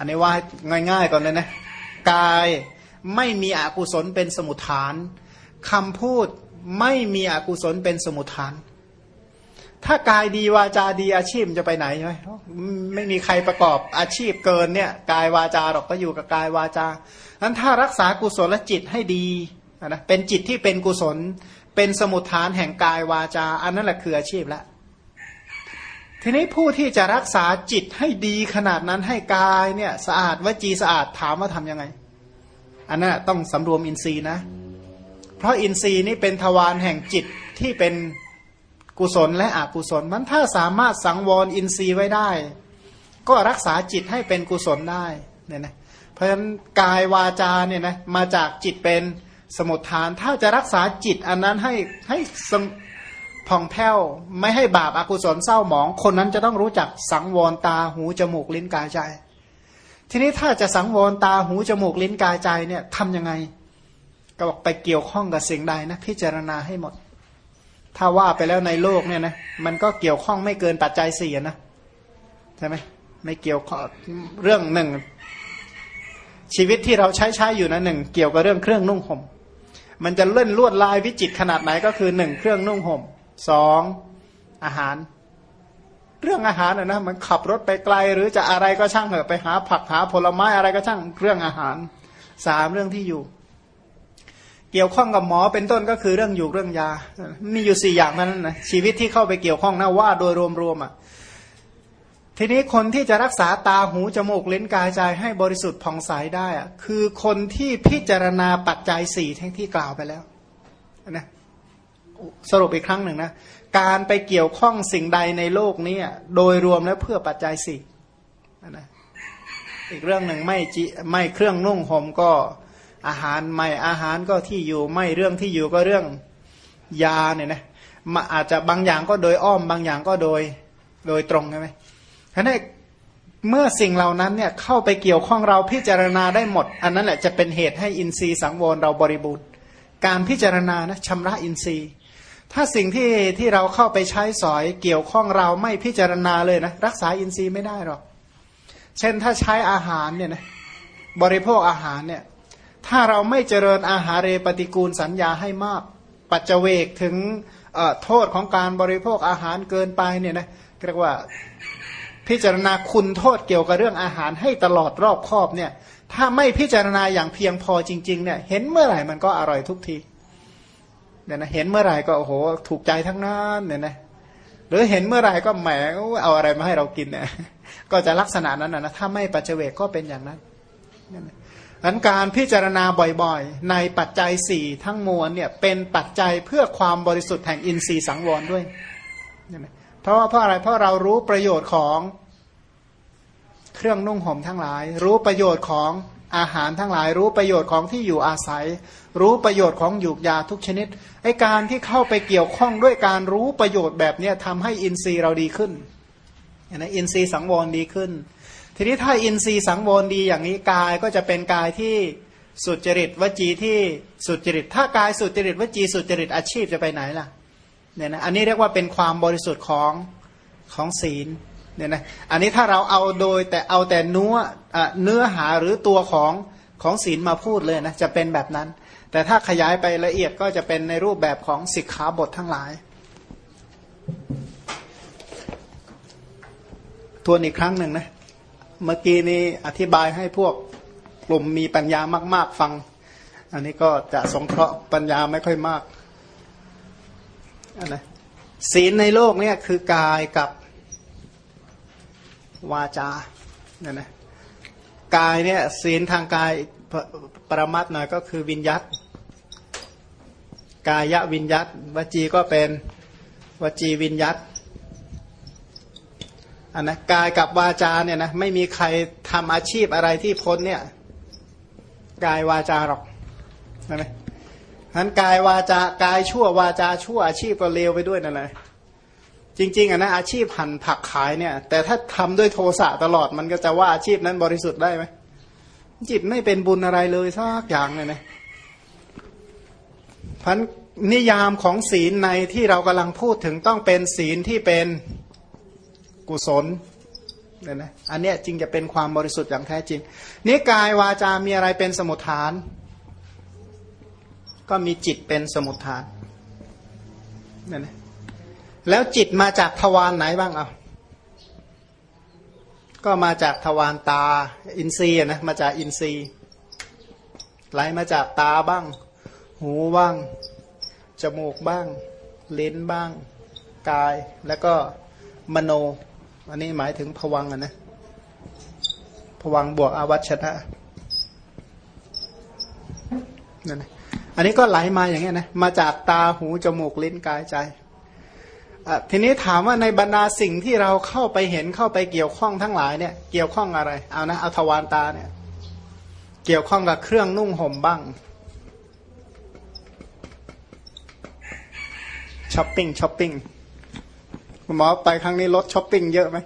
อันนี้ว่าง่าย ๆ ก่อนเลยนะ กายไม่มีอกุศลเป็นสมุทฐานคำพูดไม่มีอกุศลเป็นสมุทฐาน ถ้ากายดีวาจาดีอาชีพจะไปไหนใช่ไหมไม่มีใครประกอบอาชีพเกินเนี่ยกายวาจาหรอกก็อยู่กับกายวาจานั้นถ้ารักษากุศลจิตให้ดีนะเป็นจิตที่เป็นกุศล เป็นสมุทฐานแห่งกายวาจา อันนั้นแหละคืออาชีพแล้ว ทีนี้ผู้ที่จะรักษาจิตให้ดีขนาดนั้นให้กายเนี่ยสะอาดวจีสะอาดถามว่าทํำยังไง อันนั้นต้องสำรวมอินทรีย์นะ เพราะอินทรีย์นี่เป็นทวารแห่งจิตที่เป็นกุศลและอกุศล มันถ้าสามารถสังวรอินทรีย์ไว้ได้ ก็รักษาจิตให้เป็นกุศลได้เนี่ยนะเพราะฉะนั้นกายวาจาเนี่ยนะมาจากจิตเป็นสมุทฐาน ถ้าจะรักษาจิตอันนั้นให้ให้ ผ่องแผ้วไม่ให้บาปอากุศลเศร้าหมอง คนนั้นจะต้องรู้จักสังวรตาหูจมูกลิ้นกายใจ ทีนี้ถ้าจะสังวรตาหูจมูกลิ้นกายใจเนี่ยทำยังไง ก็บอกไปเกี่ยวข้องกับสิ่งใดนะ พิจารณาให้หมด ถ้าว่าไปแล้วในโลกเนี่ยนะมันก็เกี่ยวข้องไม่เกินปัจจัยสี่นะใช่ไหมไม่เกี่ยวข้องเรื่องหนึ่งชีวิตที่เราใช้ใช้อยู่นะหนึ่งเกี่ยวกับเรื่องเครื่องนุ่งห่มมันจะเล่นลวดลายวิจิตขนาดไหนก็คือหนึ่งเครื่องนุ่งห่ม สองอาหาร เรื่องอาหารนะนะมันขับรถไปไกล หรือจะอะไรก็ช่างเถอะไปหาผักหาผลไม้อะไรก็ช่างเรื่องอาหารสามเรื่องที่อยู่ เกี่ยวข้องกับหมอเป็นต้นก็คือเรื่องอยู่เรื่องยา มีอยู่สี่อย่างนั้นนะชีวิตที่เข้าไปเกี่ยวข้องนะว่าโดยรวมๆอะทีนี้คนที่จะรักษาตาหูจมูกเลนกายใจให้บริสุทธิ์ผ่องใสได้อะคือคนที่พิจารณาปัจจัยสี่ทั้งที่กล่าวไปแล้วนะ สรุปอีกครั้งหนึ่งนะ การไปเกี่ยวข้องสิ่งใดในโลกนี้โดยรวมแล้วเพื่อปัจจัยสี่นะอีกเรื่องหนึ่งไม่จิไม่เครื่องนุ่งห่มก็อาหารไม่อาหารก็ที่อยู่ไม่เรื่องที่อยู่ก็เรื่องยาเนี่ยนะอาจจะบางอย่างก็โดยอ้อมบางอย่างก็โดยโดยตรงใช่ไหมฉะนั้นเมื่อสิ่งเหล่านั้นเนี่ยเข้าไปเกี่ยวข้องเราพิจารณาได้หมด อันนั้นแหละจะเป็นเหตุให้อินทรีย์สังวรเราบริบูรณ์ การพิจารณานะชำระอินทรีย์ ถ้าสิ่งที่ที่เราเข้าไปใช้สอยเกี่ยวข้องเราไม่พิจารณาเลยนะ รักษาอินทรีย์ไม่ได้หรอกเช่นถ้าใช้อาหารเนี่ยนะบริโภคอาหารเนี่ยถ้าเราไม่เจริญอาหารเรปฏิกูลสัญญาให้มาก ปัจเจเวกถึงโทษของการบริโภคอาหารเกินไปเนี่ยนะเรียกว่าพิจารณาคุณโทษเกี่ยวกับเรื่องอาหารให้ตลอดรอบครอบเนี่ยถ้าไม่พิจารณาอย่างเพียงพอจริงๆเนี่ยเห็นเมื่อไหร่มันก็อร่อยทุกที เนี่ยนะเห็นเมื่อไหร่ก็โอ้โห ถูกใจทั้งนั้นเนี่ยนะหรือเห็นเมื่อไหร่ก็แหมเอาอะไรมาให้เรากินเนี่ยก็จะลักษณะนั้นนะถ้าไม่ปัจเจเวกก็เป็นอย่างนั้นนั้นการพิจารณาบ่อยๆ ในปัจจัยสี่ทั้งมวลเนี่ยเป็นปัจจัยเพื่อความบริสุทธิ์แห่งอินทรีย์สังวรด้วย เพราะว่าเพราะอะไรเพราะเรารู้ประโยชน์ของเครื่องนุ่งห่มทั้งหลาย รู้ประโยชน์ของอาหารทั้งหลาย รู้ประโยชน์ของที่อยู่อาศัย รู้ประโยชน์ของหยูกยาทุกชนิดไอการที่เข้าไปเกี่ยวข้องด้วยการรู้ประโยชน์แบบนี้ทำให้อินทรีย์เราดีขึ้นนะอินทรีย์สังวรดีขึ้น ทีนี้ถ้าอินทรีย์สังวรดีอย่างนี้กายก็จะเป็นกายที่สุจริตวจีที่สุจริต ถ้ากายสุจริตวจีสุจริตอาชีพจะไปไหนล่ะเนี่ยนะอันนี้เรียกว่าเป็นความบริสุทธิ์ของของศีลเนี่ยนะอันนี้ถ้าเราเอาโดยแต่เอาแต่เนื้อเนื้อหาหรือตัวของของศีลมาพูดเลยนะจะเป็นแบบนั้น แต่ถ้าขยายไปละเอียดก็จะเป็นในรูปแบบของสิกขาบททั้งหลาย ทวนอีกครั้งหนึ่งนะ เมื่อกี้นี้อธิบายให้พวกกลุ่มมีปัญญามาก ๆ ฟัง อันนี้ก็จะสงเคราะห์ปัญญาไม่ค่อยมากนะศีลในโลกเนี่ยคือกายกับวาจาเนี่ยนะกายเนี่ยศีลทางกาย ปรมัตหน่อยก็คือวิญยัตกายวิญยัตวจีก็เป็นวจีวิญยัตอันนะกายกับวาจาเนี่ยนะไม่มีใครทำอาชีพอะไรที่พ้นเนี่ยกายวาจาหรอกใช่ไหมนั้นกายวาจากายชั่ววาจาชั่วอาชีพก็เลวไปด้วยนั่นแหละจริงๆอะนะอาชีพหั่นผักขายเนี่ย แต่ถ้าทำด้วยโทสะตลอดมันก็จะว่าอาชีพนั้นบริสุทธิ์ได้ไหม จิตไม่เป็นบุญอะไรเลยสักอย่างเลยนะพันนิยามของศีลในที่เรากำลังพูดถึงต้องเป็นศีลที่เป็นกุศลเนี่ยนะอันเนี้ยจึงจะเป็นความบริสุทธิ์อย่างแท้จริงนี้กายวาจามีอะไรเป็นสมุทฐาน ก็มีจิตเป็นสมุทฐานนั่นนะแล้วจิตมาจากทวารไหนบ้างเอา ก็มาจากทวารตาอินทรีย์นะมาจากอินทรีย์ ไหลมาจากตาบ้าง หูบ้าง จมูกบ้าง ลิ้นบ้าง กายแล้วก็มโน อันนี้หมายถึงผวังนะผวังบวกอาวัชนะนั่นนะอันนี้ก็ไหลมาอย่างเงี้ยนะมาจากตาหูจมูกลิ้นกายใจ ทีนี้ถามว่าในบรรดาสิ่งที่เราเข้าไปเห็นเข้าไปเกี่ยวข้องทั้งหลายเนี่ยเกี่ยวข้องอะไร เอานะเอาทวารตาเนี่ยเกี่ยวข้องกับเครื่องนุ่งห่มบ้างช้อปปิ้งช้อปปิ้งคุณหมอไปครั้งนี้ลดช้อปปิ้งเยอะไหม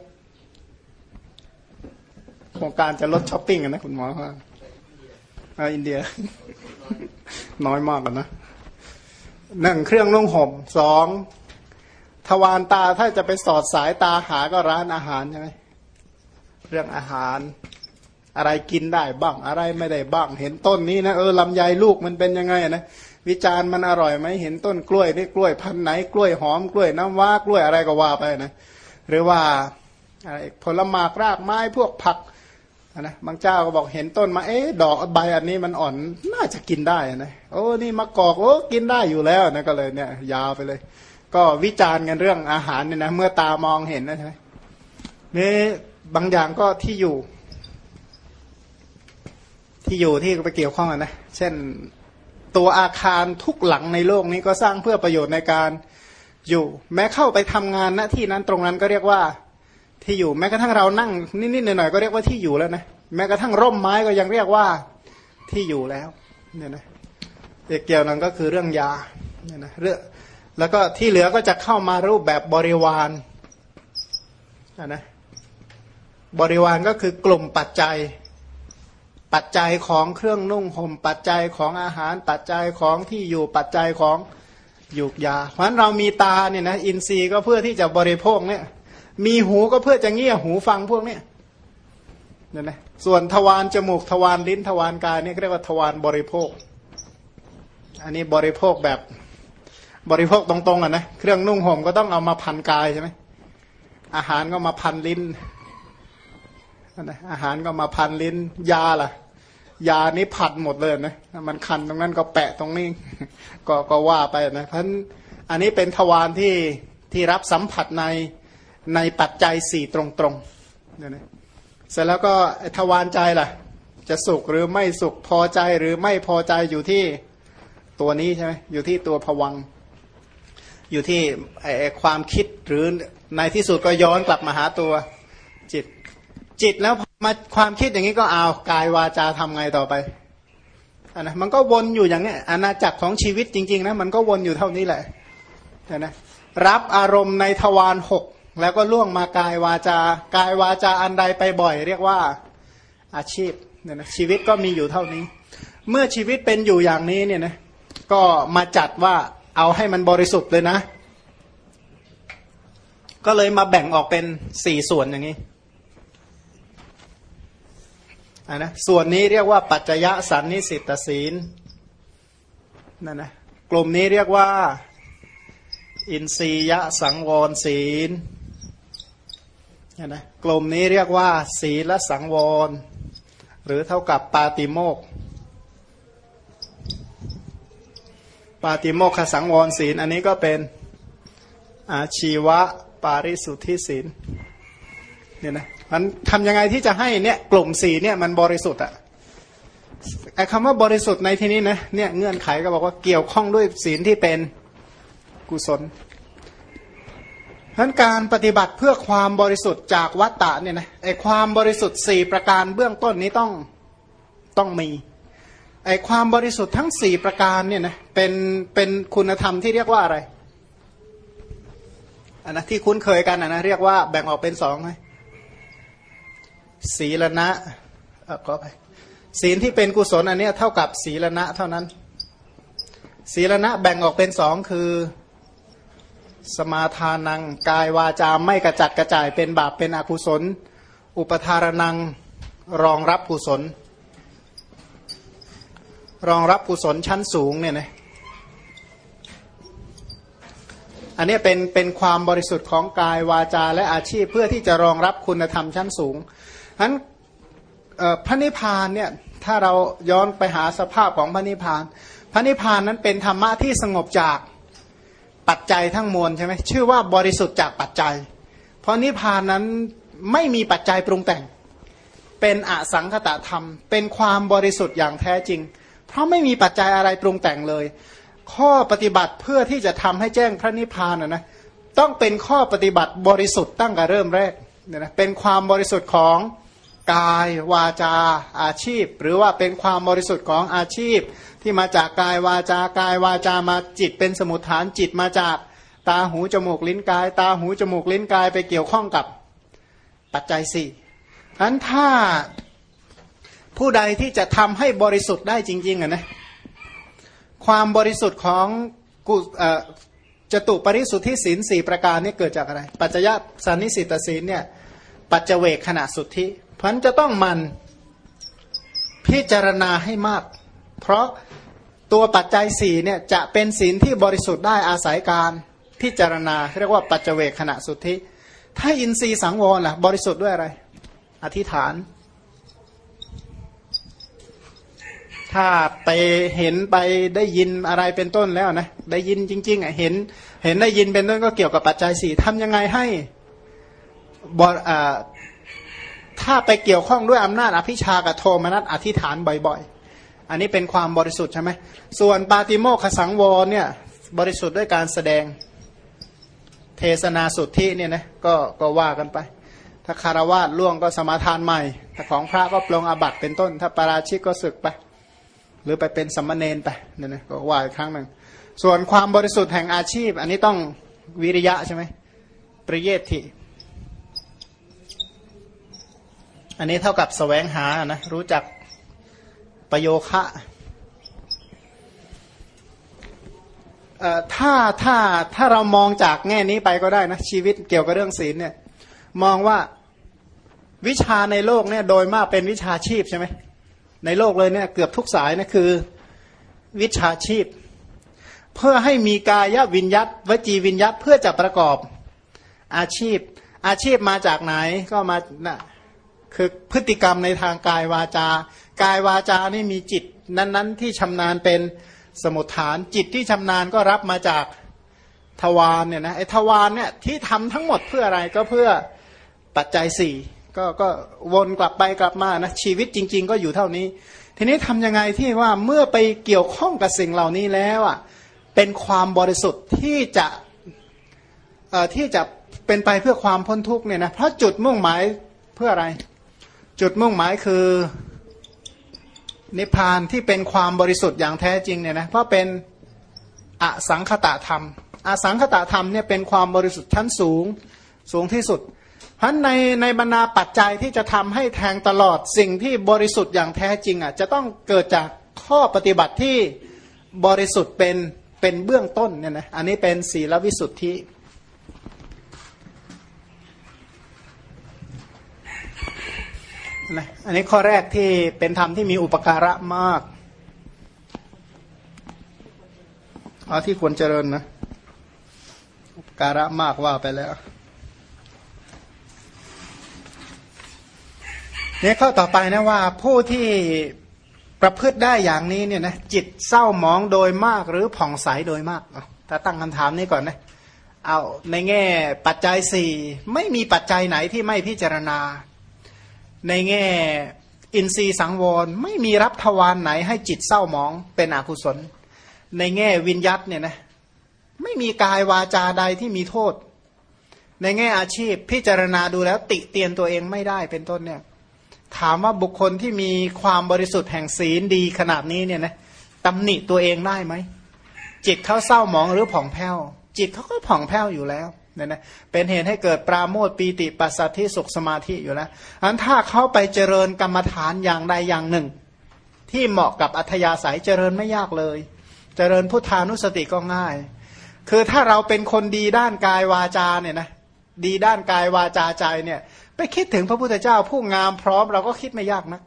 โครงการจะลดช้อปปิ้งนะคุณหมอว่าอินเดีย น้อยมากกันนะหนึ่งเครื่องนุ่งห่มสอง ทวารตาถ้าจะไปสอดสายตาหาก็ร้านอาหารใช่ไหมเรื่องอาหารอะไรกินได้บ้างอะไรไม่ได้บ้าง เห็นต้นนี้นะเออลำไยลูกมันเป็นยังไงนะวิจารณ์มันอร่อยไหมเห็นต้นกล้วยนี่กล้วยพันไหนกล้วยหอมกล้วยน้ำว้ากล้วยอะไรก็ว่าไปนะหรือว่าอะไรผลไม้รากไม้พวกผักนะบางเจ้าก็บอกเห็นต้นมาเอ๊ะดอกใบอันนี้มันอ่อนน่าจะกินได้นะโอ้นี่มะกอกโอ้กินได้อยู่แล้วนะก็เลยเนี่ย ยาวไปเลย ก็วิจารณ์กันเรื่องอาหารเนี่ยนะเมื่อตามองเห็นนะใช่ไหมนี่บางอย่างก็ที่อยู่ ที่อยู่ที่ไปเกี่ยวข้องกันนะเช่นตัวอาคารทุกหลังในโลกนี้ก็สร้างเพื่อประโยชน์ในการอยู่ แม้เข้าไปทำงานณที่นั้นตรงนั้นก็เรียกว่าที่อยู่ แม้กระทั่งเรานั่งนิดๆหน่อยๆก็เรียกว่าที่อยู่แล้วนะแม้กระทั่งร่มไม้ก็ยังเรียกว่าที่อยู่แล้วเนี่ยนะเกี่ยวนั้นก็คือเรื่องยาเนี่ยนะเรื่อง แล้วก็ที่เหลือก็จะเข้ามารูปแบบบริวารนะบริวารก็คือกลุ่มปัจจัย ปัจจัยของเครื่องนุ่งห่มปัจจัยของอาหาร ปัจจัยของที่อยู่ปัจจัยของยูกยา เพราะฉะนั้นเรามีตาเนี่ยนะอินทรีย์ก็เพื่อที่จะบริโภคเนี่ย มีหูก็เพื่อจะเงี่ยหูฟังพวกเนี้ยเนี่ยนะส่วนทวารจมูกทวารลิ้นทวารกายเนี่ยเรียกว่าทวารบริโภค อันนี้บริโภคแบบ บริโภคตรงๆอะนะเครื่องนุ่งห่มก็ต้องเอามาพันกายใช่ไหมอาหารก็มาพันลิ้นอาหารก็มาพันลิ้น ยาล่ะ ยานี้ผัดหมดเลยนะมันคันตรงนั้นก็แปะตรงนี้ ก็ก็ว่าไปนะเพราะอันนี้เป็นทวารที่ที่รับสัมผัสในในปัจจัยสี่ตรงๆเนี่ยนะเสร็จแล้วก็ทวารใจล่ะ จะสุขหรือไม่สุขพอใจหรือไม่พอใจอยู่ที่ตัวนี้ใช่ไหมอยู่ที่ตัวผวัง อยู่ที่ไอความคิดหรือในที่สุดก็ย้อนกลับมาหาตัวจิต จิตแล้วมาความคิดอย่างนี้ก็เอากายวาจาทำไงต่อไปอันนะมันก็วนอยู่อย่างนี้อาณาจักรของชีวิตจริง ๆ นะมันก็วนอยู่เท่านี้แหละนะรับอารมณ์ในทวารหกแล้วก็ล่วงมากายวาจา กายวาจาอันใดไปบ่อย เรียกว่าอาชีพเนี่ยนะชีวิตก็มีอยู่เท่านี้ เมื่อชีวิตเป็นอยู่อย่างนี้เนี่ยนะก็มาจัดว่า เอาให้มันบริสุทธิ์เลยนะ ก็เลยมาแบ่งออกเป็นสี่ส่วนอย่างนี้นนะส่วนนี้เรียกว่าปัจจยสันนิสิตศีลนั่นนะกลุ่มนี้เรียกว่า อินทรียสังวรศีลนะกลุ่มนี้เรียกว่า ศีลสังวร หรือเท่ากับปาติโมก ปาติโมกขสังวรศีล อันนี้ก็เป็นอาชีวะปาริสุทธิศีลเนี่ยนะมันทำยังไงที่จะให้เนี่ยกลุ่มสีเนี่ยมันบริสุทธิ์อะไอ้คำว่าบริสุทธิ์ในที่นี้นะเนี่ยเงื่อนไขก็บอกว่าเกี่ยวข้องด้วยศีลที่เป็นกุศลทั้นการปฏิบัติเพื่อความบริสุทธิ์จากวัตตะเนี่ยนะไอ้ความบริสุทธิ์สี่ประการเบื้องต้นนี้ต้องต้องมี ไอ้ความบริสุทธิ์ทั้งสี่ประการเนี่ยนะเป็นเป็นคุณธรรมที่เรียกว่าอะไรอันนะที่คุ้นเคยกันนะเรียกว่าแบ่งออกเป็นสองไหมศีลนะเออก็ไปศีลที่เป็นกุศลอันนี้เท่ากับศีลนะเท่านั้น ศีลนะแบ่งออกเป็นสองคือ สมาทานัง กายวาจาไม่กระจัดกระจายเป็นบาปเป็นอกุศล อุปทารนังรองรับกุศล รองรับกุศลชั้นสูงเนี่ยนะอันนี้เป็นเป็นความบริสุทธิ์ของกายวาจาและอาชีพเพื่อที่จะรองรับคุณธรรมชั้นสูงฉะนั้นพระนิพพานเนี่ยถ้าเราย้อนไปหาสภาพของพระนิพพาน พระนิพพานนั้นเป็นธรรมะที่สงบจากปัจจัยทั้งมวลใช่ไหมชื่อว่าบริสุทธิ์จากปัจจัย เพราะนิพพานนั้นไม่มีปัจจัยปรุงแต่ง เป็นอสังคตะธรรม เป็นความบริสุทธิ์อย่างแท้จริง เพราะไม่มีปัจจัยอะไรปรุงแต่งเลย ข้อปฏิบัติเพื่อที่จะทำให้แจ้งพระนิพพานนะนะต้องเป็นข้อปฏิบัติบริสุทธิ์ตั้งแต่เริ่มแรกเนี่ยนะเป็นความบริสุทธิ์ของกายวาจาอาชีพ หรือว่าเป็นความบริสุทธิ์ของอาชีพ ที่มาจากกายวาจากายวาจามาจิตเป็นสมุทฐานจิตมาจากตาหูจมูกลิ้นกาย ตาหูจมูกลิ้นกายไปเกี่ยวข้องกับปัจจัยสี่อันถ้า ผู้ใดที่จะทำให้บริสุทธิ์ได้จริง ๆอะนะความบริสุทธิ์ของกุจตุปริสุทธิศีลสี่ประการนี่เกิดจากอะไร ปัจจยสันนิสิตศีลเนี่ยปัจเจเวกขณะสุทธิพันจะต้องมันพิจารณาให้มาก เพราะตัวปัจจัยสี่เนี่ยจะเป็นศีลที่บริสุทธิ์ได้อาศัยการพิจารณาเรียกว่าปัจเจเวกขณะสุทธิ ถ้าอินทรีย์สังวรล่ะบริสุทธิ์ด้วยอะไร อธิษฐาน ถ้าไปเห็นไปได้ยินอะไรเป็นต้นแล้วนะได้ยินจริงๆอะเห็น เห็นได้ยินเป็นต้นก็เกี่ยวกับปัจจัยสี่ทำยังไงให้บถ้าไปเกี่ยวข้องด้วยอำนาจอภิชากับโทมนัสอธิษฐานบ่อยๆ อันนี้เป็นความบริสุทธิ์ใช่ไหมส่วนปาติโมขสังวรเนี่ยบริสุทธิ์ด้วยการแสดงเทศนาสุทธิเนี่ยนะก็ก็ว่ากันไป ถ้าคารวาสล่วงก็สมาทานใหม่ถ้าของพระก็ปลงอาบัตเป็นต้น ถ้าปราชิกก็ศึกไป หรือไปเป็นสัมมาเนนไปเนี่ยนะก็ว่าอีกครั้งหนึ่งส่วนความบริสุทธิ์แห่งอาชีพ อันนี้ต้องวิริยะใช่ไหมปริเยติอันนี้เท่ากับสแสวงหานะรู้จักประโยคะถ้าถ้าถ้าเรามองจากแง่นี้ไปก็ได้นะ ชีวิตเกี่ยวกับเรื่องศีลเนี่ย มองว่าวิชาในโลกเนี่ยโดยมากเป็นวิชาชีพใช่ไหม ในโลกเลยเนี่ยเกือบทุกสายนะคือวิชาชีพ เพื่อให้มีกายวิญยัตวจีวิญยัตเพื่อจะประกอบอาชีพ อาชีพมาจากไหนก็มานะคือพฤติกรรมในทางกายวาจา กายวาจานี่มีจิตนั้น ๆ ที่ชำนาญเป็นสมุทฐานจิตที่ชำนาญก็รับมาจากทวารเนี่ยนะไอ้ทวารเนี่ยที่ทำทั้งหมดเพื่ออะไรก็เพื่อปัจจัยสี่ ก็ก็วนกลับไปกลับมานะชีวิตจริง ๆ ก็อยู่เท่านี้ ทีนี้ทำยังไงที่ว่าเมื่อไปเกี่ยวข้องกับสิ่งเหล่านี้แล้วอะเป็นความบริสุทธิ์ที่จะเอ่อที่จะเป็นไปเพื่อความพ้นทุกข์เนี่ยนะเพราะจุดมุ่งหมายเพื่ออะไร จุดมุ่งหมายคือนิพพานที่เป็นความบริสุทธิ์อย่างแท้จริงเนี่ยนะเพราะเป็นอสังคตะธรรม อสังคตะธรรมเนี่ยเป็นความบริสุทธิ์ชั้นสูงสูงที่สุด เพราะในในบรรดาปัจจัยที่จะทำให้แทงตลอดสิ่งที่บริสุทธิ์อย่างแท้จริงอะจะต้องเกิดจากข้อปฏิบัติที่บริสุทธิ์เป็นเป็นเบื้องต้นเนี่ยนะอันนี้เป็นศีลวิสุทธินะอันนี้ข้อแรกที่เป็นธรรมที่มีอุปการะมากเอาที่ควรเจริญนะอุปการะมากว่าไปแล้ว นี่ยข้อต่อไปนะว่าผู้ที่ประพฤติได้อย่างนี้เนี่ยนะจิตเศร้าหมองโดยมากหรือผ่องใสโดยมากถ้าตั้งคำถามนี้ก่อนนะเอาในแง่ปัจจัยสี่ไม่มีปัจจัยไหนที่ไม่พิจารณา ในแง่อินทรีย์สังวรไม่มีรับทวารไหนให้จิตเศร้าหมองเป็นอกุศล ในแง่วิญยัตเนี่ยนะไม่มีกายวาจาใดที่มีโทษ ในแง่อาชีพพิจารณาดูแล้วติเตียนตัวเองไม่ได้เป็นต้นเนี่ย ถามว่าบุคคลที่มีความบริสุทธิ์แห่งศีลดีขนาดนี้เนี่ยนะตำหนิตัวเองได้ไหม จิตเขาเศร้าหมองหรือผ่องแผ้ว จิตเขาก็ผ่องแผ้วอยู่แล้วเนี่ยนะเป็นเหตุให้เกิดปราโมทปีติปัสสัทธิสุขสมาธิอยู่แล้วอันถ้าเขาไปเจริญกรรมฐานอย่างใดอย่างหนึ่ง ที่เหมาะกับอัธยาศัยเจริญไม่ยากเลย เจริญพุทธานุสติก็ง่าย คือถ้าเราเป็นคนดีด้านกายวาจาเนี่ยนะ ดีด้านกายวาจาใจเนี่ย ไปคิดถึงพระพุทธเจ้าผู้งามพร้อมเราก็คิดไม่ยากนะ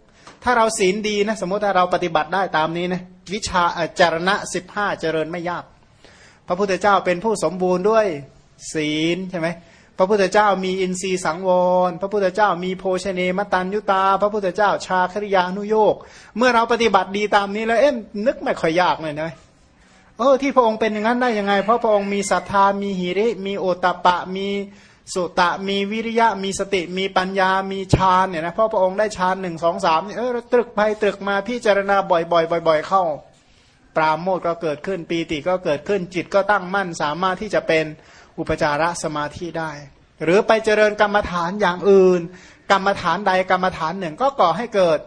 ถ้าเราศีลดีนะสมมติถ้าเราปฏิบัติได้ตามนี้นะวิชาจารณะสิบห้าเจริญไม่ยาก พระพุทธเจ้าเป็นผู้สมบูรณ์ด้วยศีลใช่ไหมพระพุทธเจ้ามีอินทรีย์สังวร พระพุทธเจ้ามีโภชเนมตันยุตา พระพุทธเจ้าชาคริยานุโยก เมื่อเราปฏิบัติดีตามนี้แล้วเอ๊ะนึกไม่ค่อยยากเลยนะเออที่พระองค์เป็นอย่างนั้นได้ยังไง เพราะพระองค์มีศรัทธามีหิริ มีโอตปะมี สุตะมีวิริยะมีสติมีปัญญามีฌานเนี่ยนะพราะพระองค์ได้ฌานหนึ่งสองสามเออตรึกไปตรึกมาพิจารณาบ่อยๆบ่อย ๆ เข้า ปราโมทก็เกิดขึ้นปีติก็เกิดขึ้นจิตก็ตั้งมั่นสามารถที่จะเป็นอุปจารสมาธิได้ หรือไปเจริญกรรมฐานอย่างอื่น กรรมฐานใดกรรมฐานหนึ่งก็ก่อให้เกิด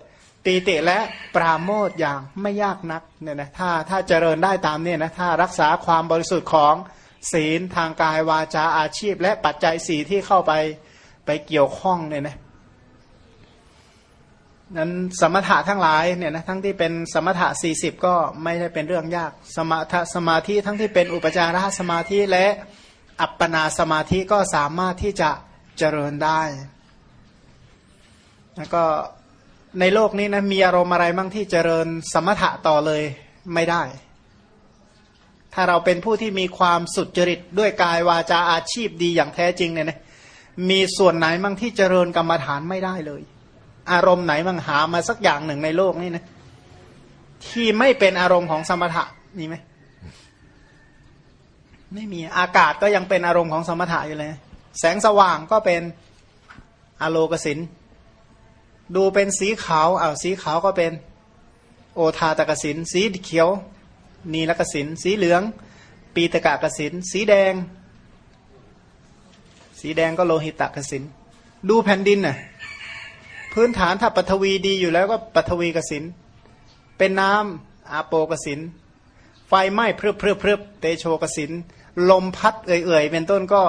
ปีติและปราโมทอย่างไม่ยากนักเนี่ยนะถ้าถ้าเจริญได้ตามเนี่ยนะถ้ารักษาความบริสุทธิ์ของ ศีลทางกายวาจาอาชีพ และปัจจัยสีที่เข้าไปไปเกี่ยวข้องเนี่ยนะนั้นสมถะทั้งหลายเนี่ยนะทั้งที่เป็นสมถะสี่สิบก็ไม่ได้เป็นเรื่องยาก สมถะสมาธิทั้งที่เป็นอุปจารสมาธิและอัปปนาสมาธิก็สามารถที่จะเจริญได้ แล้วก็ในโลกนี้นะมีอารมณ์อะไรบ้างที่เจริญสมถะต่อเลยไม่ได้ ถ้าเราเป็นผู้ที่มีความสุจริตด้วยกายวาจาอาชีพดีอย่างแท้จริงเนี่ยนะมีส่วนไหนบ้างที่เจริญกรรมฐานไม่ได้เลย อารมณ์ไหนบ้างหามาสักอย่างหนึ่งในโลกนี้นะที่ไม่เป็นอารมณ์ของสมถะมีไหมไม่มีอากาศก็ยังเป็นอารมณ์ของสมถะอยู่เลย แสงสว่างก็เป็นอโลกสินดูเป็นสีขาวอ้าวสีขาวก็เป็น โอทาตกสินสีเขียว นีลกสินสีเหลือง ปีตกะกสินสีแดง สีแดงก็โลหิตกสินดูแผ่นดินน่ะพื้นฐานถ้าปฐวีดีอยู่แล้วก็ปฐวีกสินเป็นน้ำอาโปกสินไฟไหม้เพลือบเพลือบเพลือบเตโชกสินลมพัดเอื่อยๆเป็นต้นก็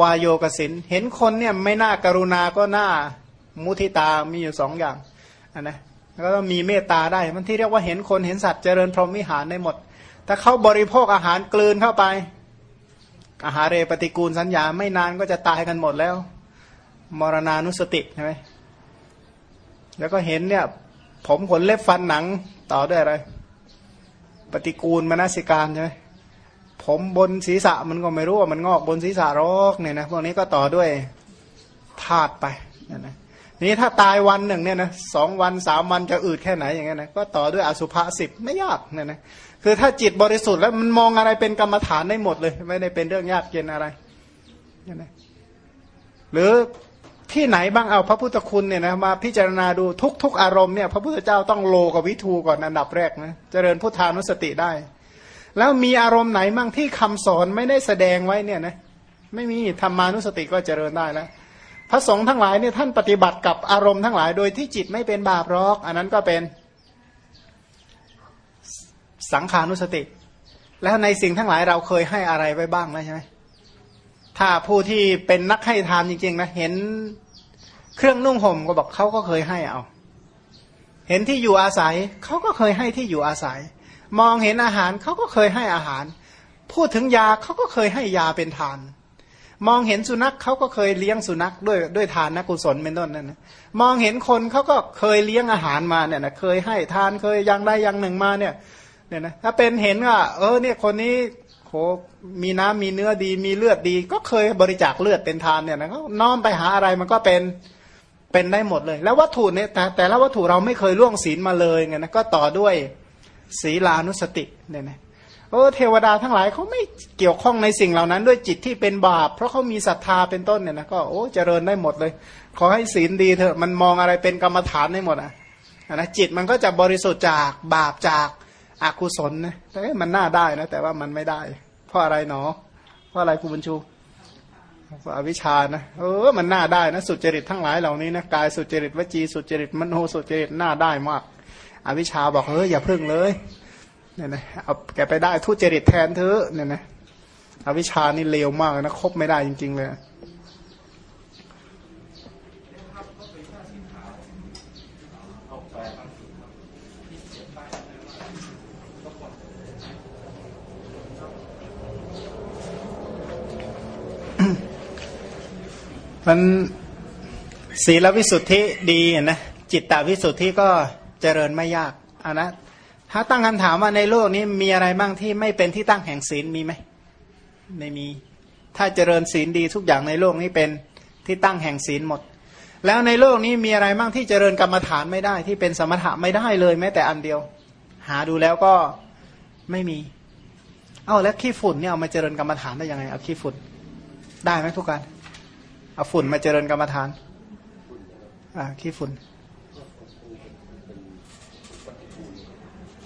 วายโยกสินเห็นคนเนี่ยไม่น่าการุณาก็น่ามุทิตามีอยู่สองอย่างนนะ แล้วก็มีเมตตาได้ มันที่เรียกว่าเห็นคนเห็นสัตว์เจริญพรหมวิหารได้หมด ถ้าเขาบริโภคอาหารกลืนเข้าไป อาหารเรปฏิกูลสัญญาไม่นานก็จะตายกันหมดแล้ว มรณานุสติใช่ไหมแล้วก็เห็นเนี่ย ผมขนเล็บฟันหนังต่อด้วยอะไร ปฏิกูลมนสิการใช่ไหมผมบนศีรษะมันก็ไม่รู้ว่ามันงอกบนศีรษะรอกเนี่ยนะพวกนี้ก็ต่อด้วยธาตุไปนะ นี่ถ้าตายวันหนึ่งเนี่ยนะสองวันสามวันจะอืดแค่ไหนอย่างเงี้ยนะก็ต่อด้วยอสุภะสิบไม่ยากเนี่ยนะคือถ้าจิตบริสุทธิ์แล้วมันมองอะไรเป็นกรรมฐานได้หมดเลย ไม่ได้เป็นเรื่องยากเย็นอะไรเนี่ยนะหรือที่ไหนบ้างเอาพระพุทธคุณเนี่ยนะมาพิจารณาดูทุกทุกอารมณ์เนี่ยพระพุทธเจ้าต้องโลกับวิทูก่อนอันดับแรกนะเจริญพุทธานุสติได้ แล้วมีอารมณ์ไหนบ้างที่คำสอนไม่ได้แสดงไว้เนี่ยนะไม่มีธรรมานุสติก็เจริญได้แล้ว พระสงฆ์ทั้งหลายเนี่ยท่านปฏิบัติกับอารมณ์ทั้งหลาย โดยที่จิตไม่เป็นบาปรอก อันนั้นก็เป็นสังขานุสติ แล้วในสิ่งทั้งหลายเราเคยให้อะไรไว้บ้างแล้วใช่ไหมถ้าผู้ที่เป็นนักให้ทานจริงๆนะเห็นเครื่องนุ่งห่มก็บอกเขาก็เคยให้เอา เห็นที่อยู่อาศัยเขาก็เคยให้ที่อยู่อาศัย มองเห็นอาหารเขาก็เคยให้อาหาร พูดถึงยาเขาก็เคยให้ยาเป็นทาน มองเห็นสุนัขเขาก็เคยเลี้ยงสุนัขด้วยด้วยทานนักกุศลเป็นต้นนั่นนะมองเห็นคนเขาก็เคยเลี้ยงอาหารมาเนี่ยนะเคยให้ทานเคยยังได้ยังหนึ่งมาเนี่ยเนี่ยนะถ้าเป็นเห็นว่า เออเนี่ยคนนี้โหมีน้ำมีเนื้อดี มีเลือดดี ก็เคยบริจาคเลือดเป็นทานเนี่ยนะก็น้อมไปหาอะไรมันก็เป็นเป็นได้หมดเลย แล้ววัตถุเนี่ยแต่แต่ละวัตถุเราไม่เคยล่วงศีลมาเลยไงนะก็ต่อด้วยศีลานุสติเนี่ยนะ เออเทวดาทั้งหลายเขาไม่เกี่ยวข้องในสิ่งเหล่านั้น ด้วยจิตที่เป็นบาป เพราะเขามีศรัทธาเป็นต้นเนี่ยนะก็โอ้เจริญได้หมดเลย ขอให้ศีลดีเถอะมันมองอะไรเป็นกรรมฐานได้หมดอะนะจิตมันก็จะบริสุทธิ์จากบาปจากอากุศลนะแต่มันน่าได้นะแต่ว่ามันไม่ได้ เพราะอะไรหนอ เพราะอะไรครูบุญชูเพราะอวิชานะเออมันน่าได้นะสุจริตทั้งหลายเหล่านี้นะกายสุจริตวจีสุจริตมโนสุจริตน่าได้มาก อวิชาบอกเฮ้ยอย่าพึ่งเลย เนี่ยนะเอาแกไปได้ทุจริตแทนเธอเนี่ยนะอวิชานี่เลวมากนะคบไม่ได้จริง ๆ เลยมันศีลวิสุทธิดีนะจิตตวิสุทธิก็เจริญไม่ยากอ่านะ ถ้าตั้งคำถามว่าในโลกนี้มีอะไรบ้างที่ไม่เป็นที่ตั้งแห่งศีลมีไหมไม่มี ถ้าเจริญศีลดีทุกอย่างในโลกนี้เป็นที่ตั้งแห่งศีลหมด แล้วในโลกนี้มีอะไรบ้างที่เจริญกรรมฐานไม่ได้ ที่เป็นสมถะไม่ได้เลยแม้แต่อันเดียว หาดูแล้วก็ไม่มี เอาแล้วขี้ฝุ่นเนี่ยเอามาเจริญกรรมฐานได้ยังไงเอาขี้ฝุ่นได้ไหมทุกการเอาฝุ่นมาเจริญกรรมฐาน อ่าขี้ฝุ่น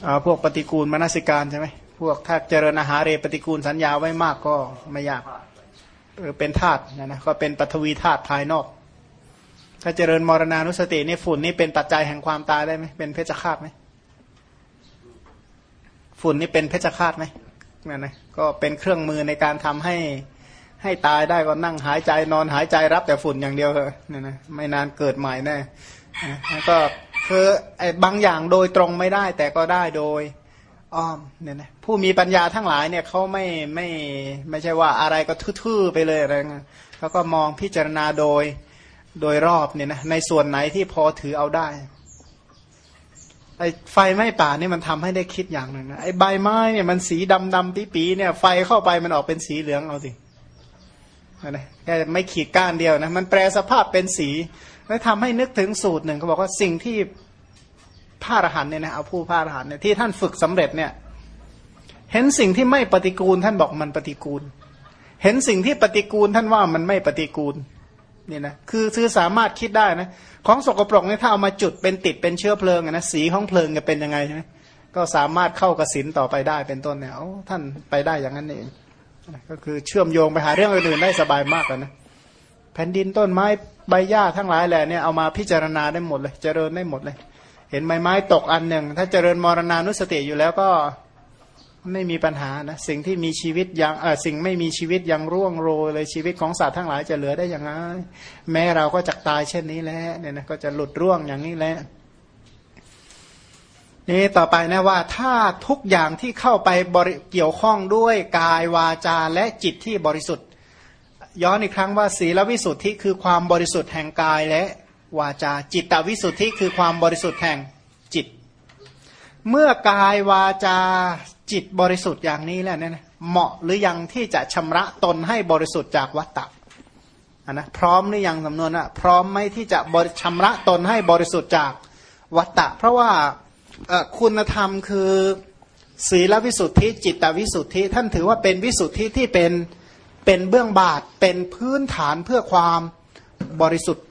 อ่าพวกปฏิกูลมนสิการใช่ไหมพวกถ้าเจริญอาหารเรปฏิกูลสัญญาไว้มากก็ไม่ยากเออเป็นธาตุนะนะก็เป็นปฐวีธาตุภายนอก ถ้าเจริญมรณานุสตินี่ฝุ่นนี่เป็นปัจจัยแห่งความตายได้ไหมเป็นเพชฌฆาตไหมฝุ่นนี่เป็นเพชฌฆาตไหมนั่นนะก็เป็นเครื่องมือในการทำให้ให้ตายได้ก็นั่งหายใจนอนหายใจรับแต่ฝุ่นอย่างเดียวเถอะเนี่ยนะไม่นานเกิดใหม่แน่แล้วก็ คือไอ้บางอย่างโดยตรงไม่ได้ แต่ก็ได้โดยอ้อมเนี่ยนะผู้มีปัญญาทั้งหลายเนี่ยเขาไม่ไม่ไม่ใช่ว่าอะไรก็ทื่อๆไปเลยอะไรเงี้ยเขาก็มองพิจารณาโดยโดยรอบเนี่ยนะในส่วนไหนที่พอถือเอาได้ไอ้ไฟไหม้ป่านี่มันทำให้ได้คิดอย่างหนึ่งนะไอ้ใบไม้เนี่ยมันสีดำดำปีปีเนี่ย ไฟเข้าไปมันออกเป็นสีเหลืองเอาสินะแค่ไม่ขีดก้านเดียวนะมันแปลสภาพเป็นสี แล้วทำให้นึกถึงสูตรหนึ่งเขาบอกว่าสิ่งที่พระอรหันเนี่ยนะเอาผู้พระอรหันเนี่ยที่ท่านฝึกสำเร็จเนี่ย เห็นสิ่งที่ไม่ปฏิกูลท่านบอกมันปฏิกูล เห็นสิ่งที่ปฏิกูลท่านว่ามันไม่ปฏิกูลเนี่ยนะคือคือสามารถคิดได้นะของสกปรกเนี่ยถ้าเอามาจุดเป็นติดเป็นเชื้อเพลิงนะสีของเพลิงจะเป็นยังไงใช่ไหมก็สามารถเข้ากสินต่อไปได้เป็นต้นเนี่ยท่านไปได้อย่างนั้นเองก็คือเชื่อมโยงไปหาเรื่องอื่นๆได้สบายมากเลยนะ แผ่นดินต้นไม้ใบหญ้าทั้งหลายแหละเนี่ยเอามาพิจารณาได้หมดเลย เจริญได้หมดเลย เห็นไม้ไม้ตกอันหนึ่ง ถ้าเจริญมรณานุสติอยู่แล้วก็ไม่มีปัญหานะสิ่งที่มีชีวิตยังเออสิ่งไม่มีชีวิตยังร่วงโรยเลยชีวิตของสัตว์ทั้งหลายจะเหลือได้อย่างไรแม้เราก็จะตายเช่นนี้แหละเนี่ยนะก็จะหลุดร่วงอย่างนี้แหละนี่ต่อไปนะว่าถ้าทุกอย่างที่เข้าไปเกี่ยวข้องด้วยกายวาจาและจิตที่บริสุทธิ์ ย้อนอีกครั้งว่าศีลวิสุทธิคือความบริสุทธิ์แห่งกายและวาจา จิตตวิสุทธิคือความบริสุทธิ์แห่งจิต เมื่อกายวาจาจิตบริสุทธิ์อย่างนี้แล้วเนี่ยเหมาะหรือยังที่จะชำระตนให้บริสุทธิ์จากวัตตะนะพร้อมหรือยังสำนวนอะพร้อมไหมที่จะบริชำระตนให้บริสุทธิ์จากวัตตะ เพราะว่าคุณธรรมคือศีลวิสุทธิ จิตตวิสุทธิ ท่านถือว่าเป็นวิสุทธิที่เป็น เป็นเบื้องบาทเป็นพื้นฐานเพื่อความบริสุทธิ์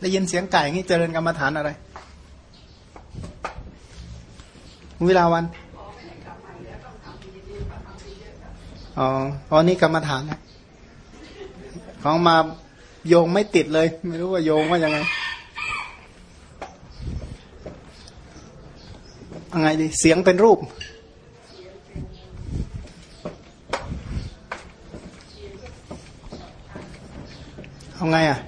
ได้ยินเสียงไก่งี้เจริญกรรมฐานอะไรเวลาวันอ๋ออ๋อนี่กรรมฐานนะของมาโยงไม่ติดเลย ไม่รู้ว่าโยงว่ายังไงยังไงดีเสียงเป็นรูป เอาไงอะ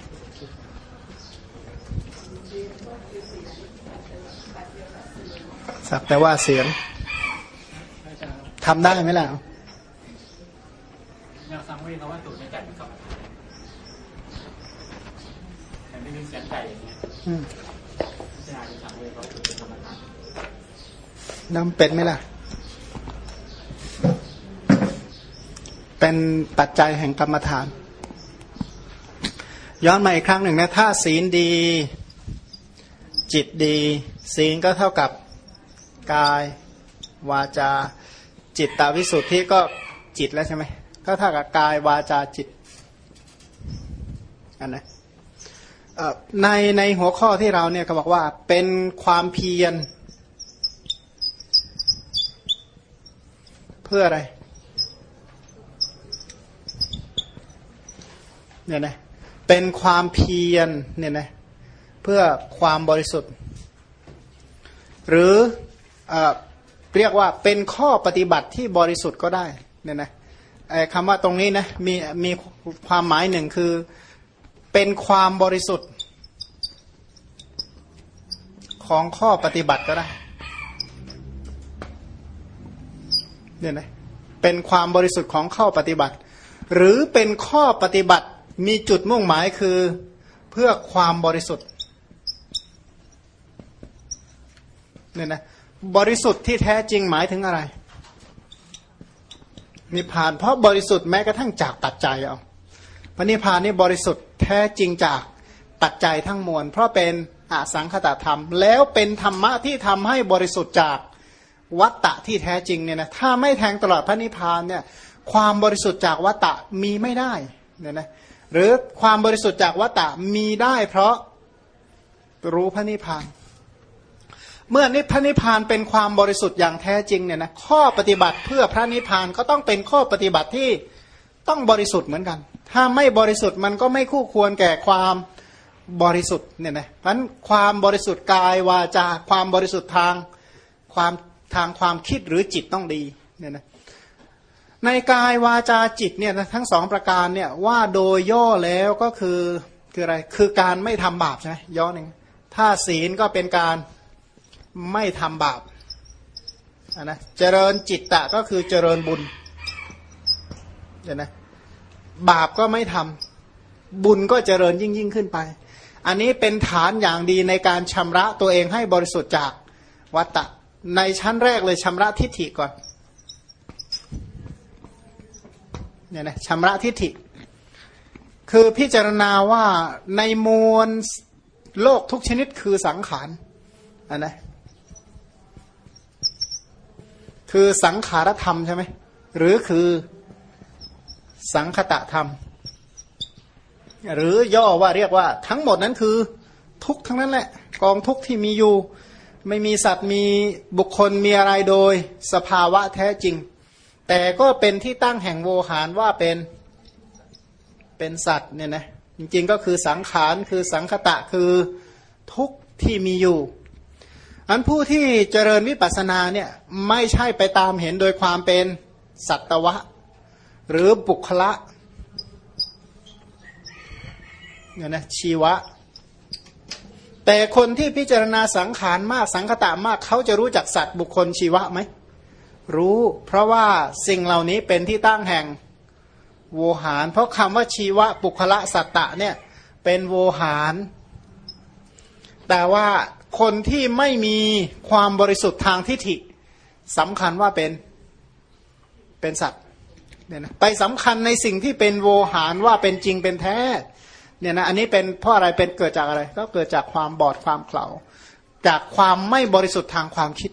สักแต่ว่าเสียงทำได้ไหมล่ะยังฟังไม่เขาว่าตูดไม่ไก่ครับแต่ไม่มีเสียงไก่อย่างเงี้ยจะอาจจะฟังไม่เขาตูดเป็นธรรมดาน้ำเป็ดไหมล่ะ เป็นปัจจัยแห่งกรรมฐาน ย้อนมาอีกครั้งหนึ่งนะถ้าศีลดี จิตดี ศีลก็เท่ากับกาย วาจา จิตตาวิสุทธิก็จิตแล้วใช่ไหมก็เท่ากับกายวาจาจิตอันนะในในหัวข้อที่เราเนี่ยก็บอกว่าเป็นความเพียร เพื่ออะไรเนี่ยนะ เป็นความเพียรเนี่ยนะเพื่อความบริสุทธิ์ หรือเรียกว่าเป็นข้อปฏิบัติที่บริสุทธิ์ก็ได้เนี่ยนะคำว่าตรงนี้นะมีมีความหมายหนึ่งคือเป็นความบริสุทธิ์ ของข้อปฏิบัติก็ได้เนี่ยนะเป็นความบริสุทธิ์ของข้อปฏิบัติ หรือเป็นข้อปฏิบัติ มีจุดมุ่งหมายคือเพื่อความบริสุทธิ์เนี่ยนะบริสุทธิ์ที่แท้จริงหมายถึงอะไรนิพพาน เพราะบริสุทธิ์แม้กระทั่งจากตัดใจเอาพระนิพพานนี่บริสุทธิ์แท้จริงจากตัดใจทั้งมวล เพราะเป็นอสังขตธรรม แล้วเป็นธรรมะที่ทำให้บริสุทธิ์จากวัตตะที่แท้จริงเนี่ยนะถ้าไม่แทงตลอดพระนิพพานเนี่ยความบริสุทธิ์จากวัตตะมีไม่ได้เนี่ยนะ หรือความบริสุทธิ์จากวัตตะมีได้เพราะรู้พระนิพพาน เมื่อนิพพนิพพานเป็นความบริสุทธิ์อย่างแท้จริงเนี่ยนะข้อปฏิบัติเพื่อพระนิพพานก็ต้องเป็นข้อปฏิบัติที่ต้องบริสุทธิ์เหมือนกัน ถ้าไม่บริสุทธิ์มันก็ไม่คู่ควรแก่ความบริสุทธิ์เนี่ยนะเพราะความบริสุทธิ์กายวาจาความบริสุทธิ์ทางความทางความคิดหรือจิตต้องดีเนี่ยนะ ในกายวาจาจิตเนี่ยทั้งสองประการเนี่ยว่าโดยย่อแล้วก็คือคืออะไรคือการไม่ทำบาปใช่ไหมย่อหนึ่งถ้าศีลก็เป็นการไม่ทำบาปนะเจริญจิตตะก็คือเจริญบุญเห็นไหมบาปก็ไม่ทำบุญก็เจริญยิ่งยิ่งขึ้นไป อันนี้เป็นฐานอย่างดีในการชำระตัวเองให้บริสุทธิ์จากวัตตะในชั้นแรกเลยชำระทิฏฐิก่อน เนี่ยนะชำระทิฏฐิ คือพิจารณาว่าในมวลโลกทุกชนิดคือสังขารอันนะคือสังขารธรรมใช่ไหมหรือคือสังคตะธรรม หรือย่อว่าเรียกว่าทั้งหมดนั้นคือทุกทั้งนั้นแหละ กองทุกที่มีอยู่ ไม่มีสัตว์มีบุคคลมีอะไรโดย สภาวะแท้จริง แต่ก็เป็นที่ตั้งแห่งโวหารว่าเป็นเป็นสัตว์เนี่ยนะจริงๆก็คือสังขารคือสังคตะคือทุกที่มีอยู่อันผู้ที่เจริญวิปัสสนาเนี่ยไม่ใช่ไปตามเห็นโดยความเป็นสัตวะ หรือบุคละเนี่ยนะชีวะ แต่คนที่พิจารณาสังขารมากสังคตะมากเขาจะรู้จักสัตว์บุคคลชีวะไหม รู้ เพราะว่าสิ่งเหล่านี้เป็นที่ตั้งแห่งโวหาร เพราะคำว่าชีวะปุคละสัตตะเนี่ยเป็นโวหาร แต่ว่าคนที่ไม่มีความบริสุทธิ์ทางทิฏฐิสำคัญว่าเป็นเป็นสัตว์เนี่ยนะไปสำคัญในสิ่งที่เป็นโวหารว่าเป็นจริงเป็นแท้เนี่ยนะอันนี้เป็นเพราะอะไรเป็นเกิดจากอะไร ก็เกิดจากความบอดความเข่าจากความไม่บริสุทธิ์ทางความคิด